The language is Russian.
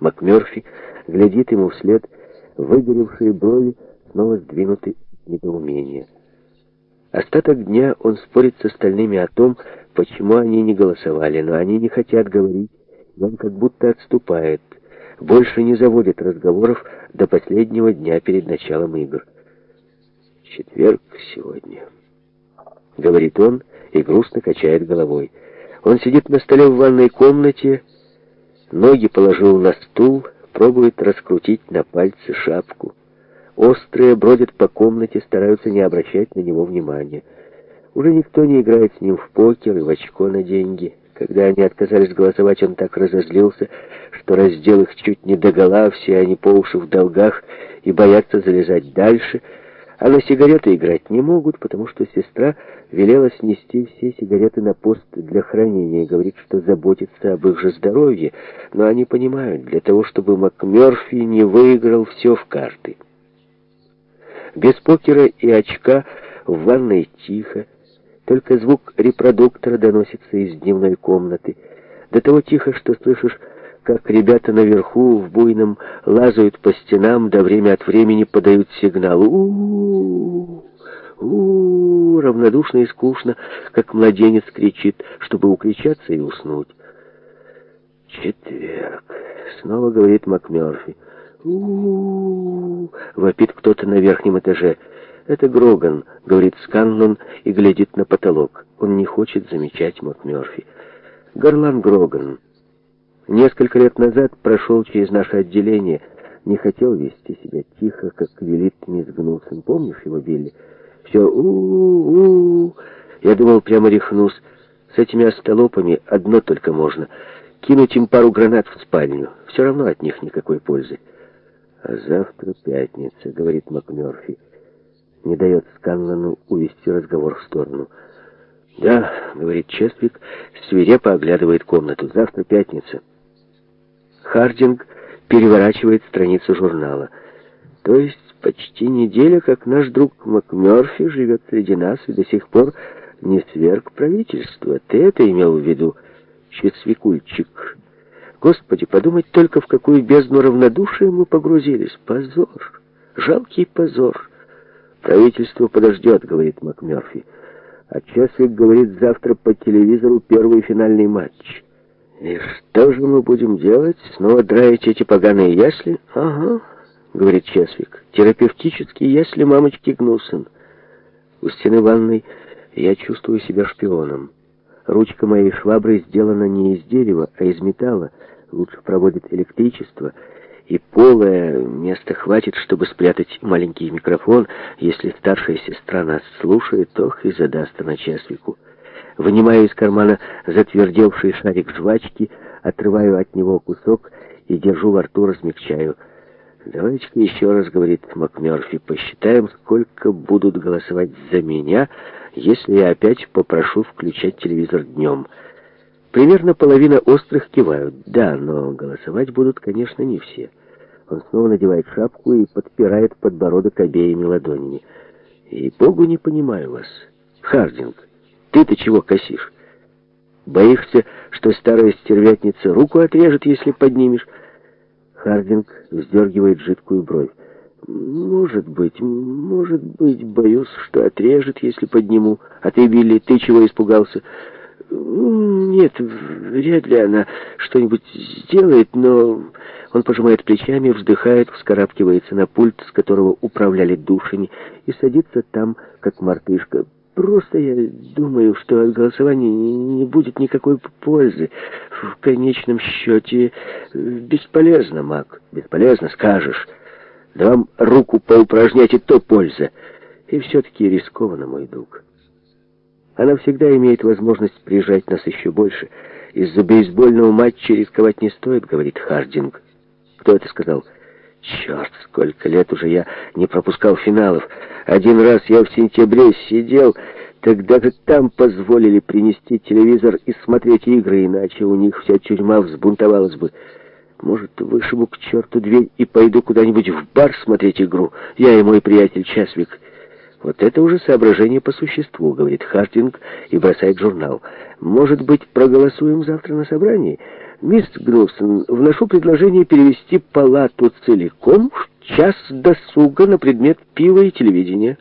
МакМерфи глядит ему вслед, выгоревшие брови снова сдвинуты недоумение. Остаток дня он спорит с остальными о том, почему они не голосовали, но они не хотят говорить, и он как будто отступает, больше не заводит разговоров до последнего дня перед началом игр. «Четверг сегодня», — говорит он и грустно качает головой. Он сидит на столе в ванной комнате, — Ноги положил на стул, пробует раскрутить на пальце шапку. Острые бродят по комнате, стараются не обращать на него внимания. Уже никто не играет с ним в покер и в очко на деньги. Когда они отказались голосовать, он так разозлился, что раздел их чуть не догола, все они по уши в долгах и боятся залезать дальше — а на сигареты играть не могут, потому что сестра велела снести все сигареты на пост для хранения и говорит, что заботится об их же здоровье, но они понимают, для того, чтобы МакМёрфи не выиграл все в карты. Без покера и очка в ванной тихо, только звук репродуктора доносится из дневной комнаты. До того тихо, что слышишь как ребята наверху в буйном лазают по стенам, да время от времени подают сигнал. у у равнодушно и скучно, как младенец кричит, чтобы укричаться и уснуть. «Четверг», — снова говорит МакМёрфи. у вопит кто-то на верхнем этаже. «Это Гроган», — говорит Сканлон и глядит на потолок. Он не хочет замечать МакМёрфи. Горлан Гроган», Несколько лет назад прошел через наше отделение. Не хотел вести себя тихо, как велит мисс Гнусен. Помнишь его, Билли? Все у у, -у. Я думал, прямо рехнусь. С этими остолопами одно только можно. Кинуть им пару гранат в спальню. Все равно от них никакой пользы. А завтра пятница, говорит МакМерфи. Не дает Сканлану увести разговор в сторону. Да, говорит Чествик, свирепо оглядывает комнату. Завтра пятница. Хардинг переворачивает страницу журнала. То есть почти неделя, как наш друг МакМёрфи живет среди нас и до сих пор не сверг правительство. Ты это имел в виду, чесвикульчик? Господи, подумать только, в какую бездну равнодушия мы погрузились. Позор, жалкий позор. Правительство подождет, говорит МакМёрфи. А Чесвик говорит завтра по телевизору первый финальный матч. «И что же мы будем делать? Снова драить эти поганые ясли?» «Ага», — говорит Чесвик, — «терапевтические ясли мамочки Гнусон». У стены ванной я чувствую себя шпионом. Ручка моей швабры сделана не из дерева, а из металла. Лучше проводит электричество. И полое место хватит, чтобы спрятать маленький микрофон. Если старшая сестра нас слушает, то и задаст она Чесвику. Вынимаю из кармана затвердевший шарик жвачки, отрываю от него кусок и держу во рту, размягчаю. «Давайте-ка еще раз, — говорит МакМерфи, — посчитаем, сколько будут голосовать за меня, если я опять попрошу включать телевизор днем». Примерно половина острых кивают. Да, но голосовать будут, конечно, не все. Он снова надевает шапку и подпирает подбородок обеими ладонями. И богу не понимаю вас. Хардинг, ты-то чего косишь? Боишься, что старая стервятница руку отрежет, если поднимешь?» Хардинг вздергивает жидкую бровь. «Может быть, может быть, боюсь, что отрежет, если подниму. А ты, Билли, ты чего испугался?» «Нет, вряд ли она что-нибудь сделает, но...» Он пожимает плечами, вздыхает, вскарабкивается на пульт, с которого управляли душами, и садится там, как мартышка. Просто я думаю, что от голосования не будет никакой пользы. В конечном счете э, бесполезно, Мак. Бесполезно, скажешь. Да вам руку поупражнять и то польза. И все-таки рискованно, мой друг. Она всегда имеет возможность прижать нас еще больше. Из-за бейсбольного матча рисковать не стоит, говорит Хардинг. Кто это сказал? Черт, сколько лет уже я не пропускал финалов. Один раз я в сентябре сидел тогда как там позволили принести телевизор и смотреть игры, иначе у них вся тюрьма взбунтовалась бы. Может, вышибу к черту дверь и пойду куда-нибудь в бар смотреть игру, я и мой приятель Часвик. Вот это уже соображение по существу, говорит Хардинг и бросает журнал. Может быть, проголосуем завтра на собрании? Мисс Гнусон, вношу предложение перевести палату целиком в час досуга на предмет пива и телевидения.